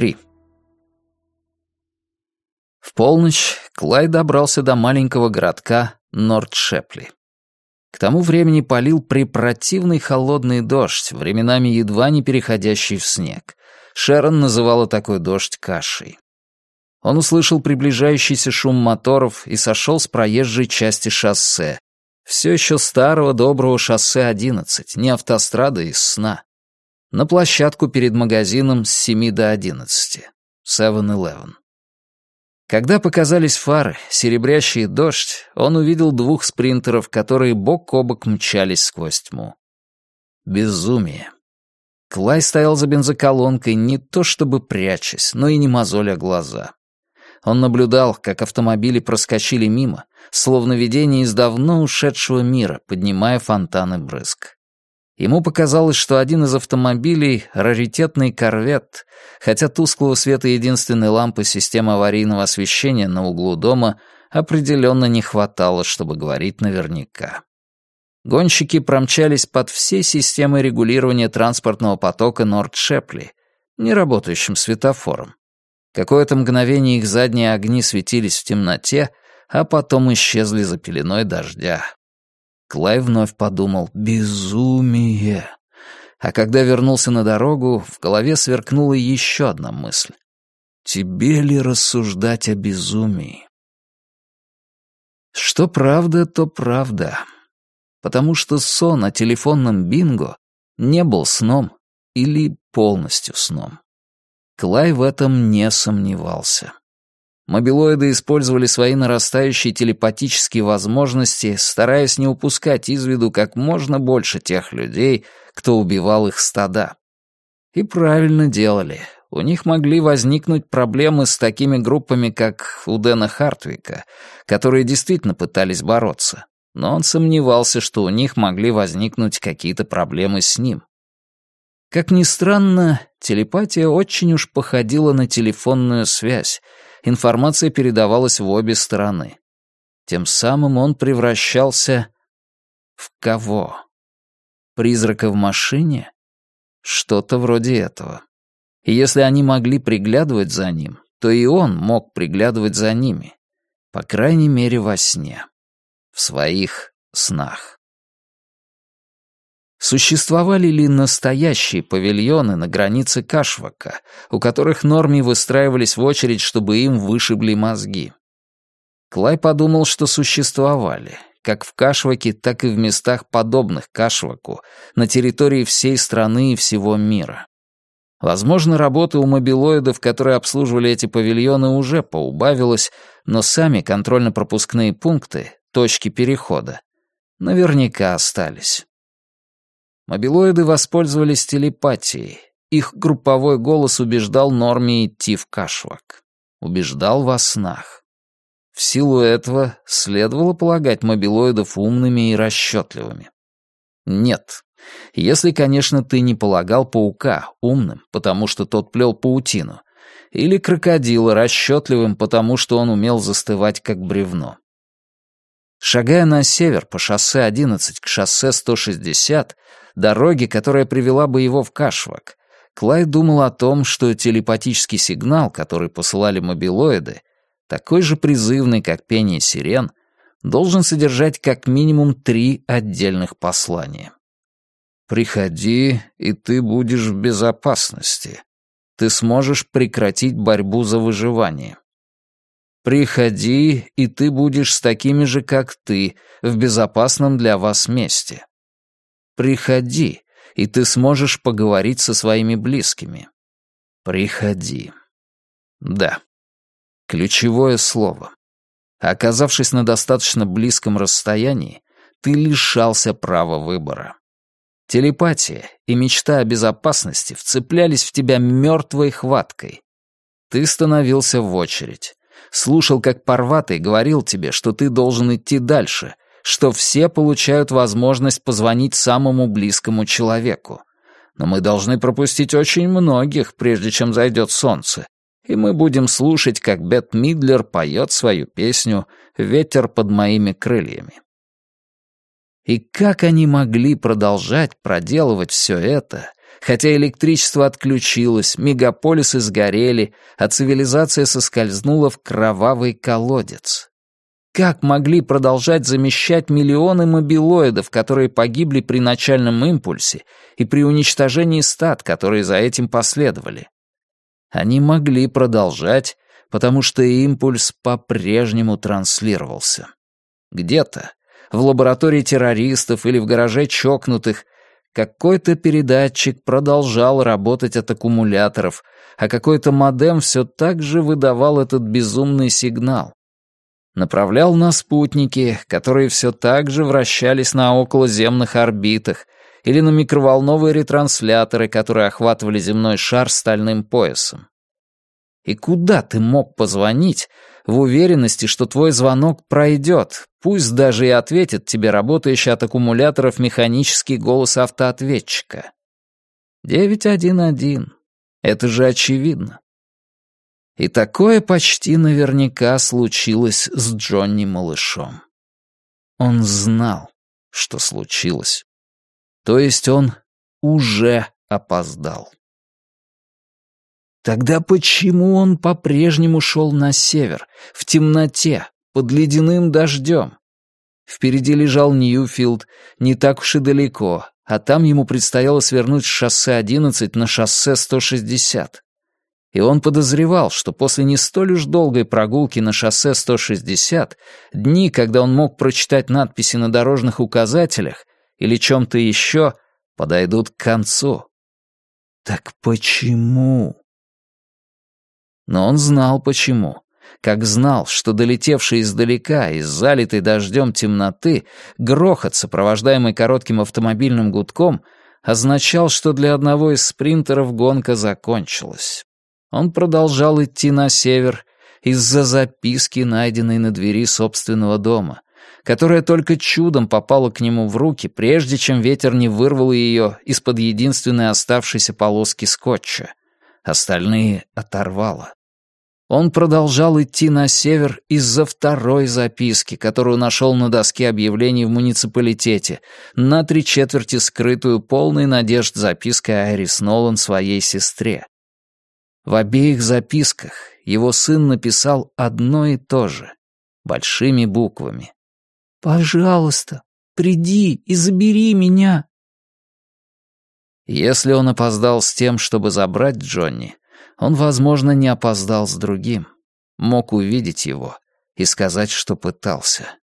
3. В полночь Клай добрался до маленького городка Норд-Шепли. К тому времени полил препротивный холодный дождь, временами едва не переходящий в снег. Шерон называла такой дождь кашей. Он услышал приближающийся шум моторов и сошел с проезжей части шоссе. Все еще старого доброго шоссе 11, не автострада из сна. На площадку перед магазином с 7 до 11. 7-Eleven. Когда показались фары, серебрящий дождь, он увидел двух спринтеров, которые бок о бок мчались сквозь тьму. Безумие. Клай стоял за бензоколонкой не то чтобы прячась, но и не мозоля глаза. Он наблюдал, как автомобили проскочили мимо, словно видение из давно ушедшего мира, поднимая фонтаны брызг. Ему показалось, что один из автомобилей — раритетный корвет, хотя тусклого света единственной лампы системы аварийного освещения на углу дома определенно не хватало, чтобы говорить наверняка. Гонщики промчались под всей системой регулирования транспортного потока Норд-Шепли, неработающим светофором. Какое-то мгновение их задние огни светились в темноте, а потом исчезли за пеленой дождя. Клай вновь подумал «безумие». А когда вернулся на дорогу, в голове сверкнула еще одна мысль. «Тебе ли рассуждать о безумии?» Что правда, то правда. Потому что сон о телефонном бинго не был сном или полностью сном. Клай в этом не сомневался. Мобилоиды использовали свои нарастающие телепатические возможности, стараясь не упускать из виду как можно больше тех людей, кто убивал их стада. И правильно делали. У них могли возникнуть проблемы с такими группами, как у Дэна Хартвика, которые действительно пытались бороться. Но он сомневался, что у них могли возникнуть какие-то проблемы с ним. Как ни странно, телепатия очень уж походила на телефонную связь, информация передавалась в обе стороны. Тем самым он превращался в кого? Призрака в машине? Что-то вроде этого. И если они могли приглядывать за ним, то и он мог приглядывать за ними. По крайней мере, во сне. В своих снах. Существовали ли настоящие павильоны на границе Кашвака, у которых норми выстраивались в очередь, чтобы им вышибли мозги? Клай подумал, что существовали, как в Кашваке, так и в местах, подобных Кашваку, на территории всей страны и всего мира. Возможно, работа у мобилоидов, которые обслуживали эти павильоны, уже поубавилась, но сами контрольно-пропускные пункты, точки перехода, наверняка остались. Мобилоиды воспользовались телепатией. Их групповой голос убеждал Норме идти в Кашвак. Убеждал во снах. В силу этого следовало полагать мобилоидов умными и расчетливыми. Нет. Если, конечно, ты не полагал паука умным, потому что тот плел паутину, или крокодила расчетливым, потому что он умел застывать как бревно. Шагая на север по шоссе 11 к шоссе 160, дороге, которая привела бы его в Кашвак, Клай думал о том, что телепатический сигнал, который посылали мобилоиды, такой же призывный, как пение сирен, должен содержать как минимум три отдельных послания. «Приходи, и ты будешь в безопасности. Ты сможешь прекратить борьбу за выживание. Приходи, и ты будешь с такими же, как ты, в безопасном для вас месте. Приходи, и ты сможешь поговорить со своими близкими. Приходи. Да. Ключевое слово. Оказавшись на достаточно близком расстоянии, ты лишался права выбора. Телепатия и мечта о безопасности вцеплялись в тебя мертвой хваткой. Ты становился в очередь слушал, как Парватый говорил тебе, что ты должен идти дальше, что все получают возможность позвонить самому близкому человеку. Но мы должны пропустить очень многих, прежде чем зайдет солнце, и мы будем слушать, как Бет Мидлер поет свою песню «Ветер под моими крыльями». И как они могли продолжать проделывать все это, Хотя электричество отключилось, мегаполисы сгорели, а цивилизация соскользнула в кровавый колодец. Как могли продолжать замещать миллионы мобилоидов, которые погибли при начальном импульсе и при уничтожении стад, которые за этим последовали? Они могли продолжать, потому что импульс по-прежнему транслировался. Где-то, в лаборатории террористов или в гараже чокнутых, какой-то передатчик продолжал работать от аккумуляторов, а какой-то модем все так же выдавал этот безумный сигнал. Направлял на спутники, которые все так же вращались на околоземных орбитах, или на микроволновые ретрансляторы, которые охватывали земной шар стальным поясом. И куда ты мог позвонить в уверенности, что твой звонок пройдет, пусть даже и ответит тебе работающий от аккумуляторов механический голос автоответчика? 911. Это же очевидно. И такое почти наверняка случилось с Джонни Малышом. Он знал, что случилось. То есть он уже опоздал. Тогда почему он по-прежнему шел на север, в темноте, под ледяным дождем? Впереди лежал Ньюфилд, не так уж и далеко, а там ему предстояло свернуть с шоссе 11 на шоссе 160. И он подозревал, что после не столь уж долгой прогулки на шоссе 160, дни, когда он мог прочитать надписи на дорожных указателях или чем-то еще, подойдут к концу. Так почему? Но он знал почему. Как знал, что долетевший издалека, из залитой дождем темноты, грохот, сопровождаемый коротким автомобильным гудком, означал, что для одного из спринтеров гонка закончилась. Он продолжал идти на север из-за записки, найденной на двери собственного дома, которая только чудом попала к нему в руки, прежде чем ветер не вырвал ее из-под единственной оставшейся полоски скотча. Остальные оторвало. Он продолжал идти на север из-за второй записки, которую нашел на доске объявлений в муниципалитете, на три четверти скрытую полной надежд запиской Айрис Нолан своей сестре. В обеих записках его сын написал одно и то же, большими буквами. «Пожалуйста, приди и забери меня». Если он опоздал с тем, чтобы забрать Джонни, он, возможно, не опоздал с другим. Мог увидеть его и сказать, что пытался.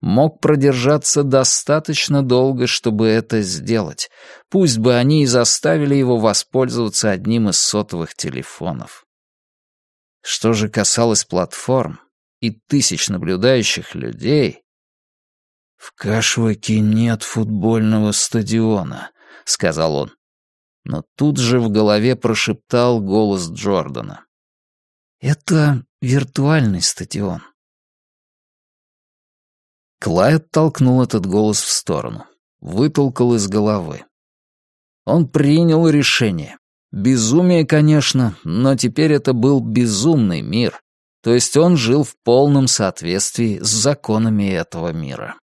Мог продержаться достаточно долго, чтобы это сделать. Пусть бы они и заставили его воспользоваться одним из сотовых телефонов. Что же касалось платформ и тысяч наблюдающих людей... «В Кашваке нет футбольного стадиона», — сказал он но тут же в голове прошептал голос Джордана. «Это виртуальный стадион». Клайд толкнул этот голос в сторону, вытолкал из головы. Он принял решение. Безумие, конечно, но теперь это был безумный мир, то есть он жил в полном соответствии с законами этого мира.